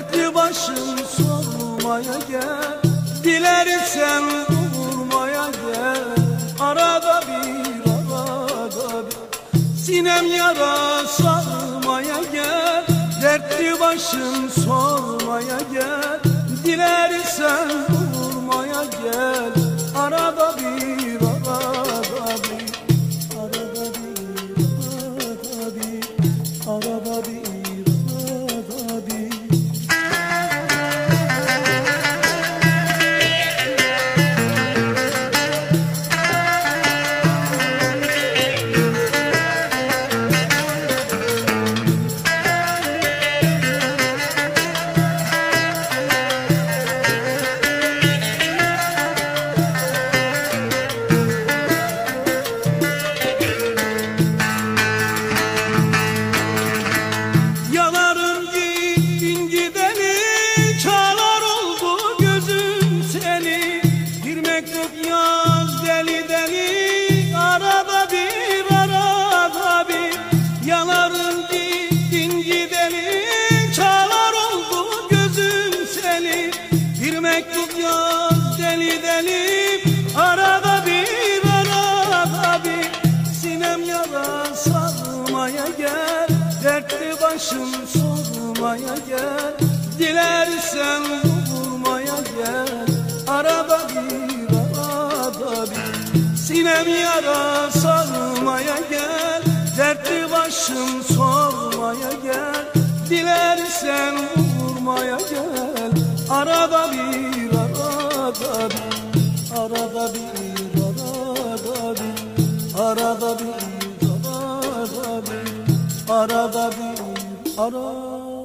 Dertli başın sormaya gel. Dilersen vurmaya gel. Arada bir arada bir. Sinem yara sarmaya gel. Dertli başın sormaya gel. Dilersen vurmaya gel. Arada bir. Arada bir Arada bir. Arada bir Arada bir başım sormaya gel Dilersen vurmaya gel. Arada bir arada bir Sinem yara sarmaya gel. Dertli başım sormaya gel Dilersen vurmaya gel. Arada bir arada bir Arada bir arada bir Arada bir arada bir Arada bir arada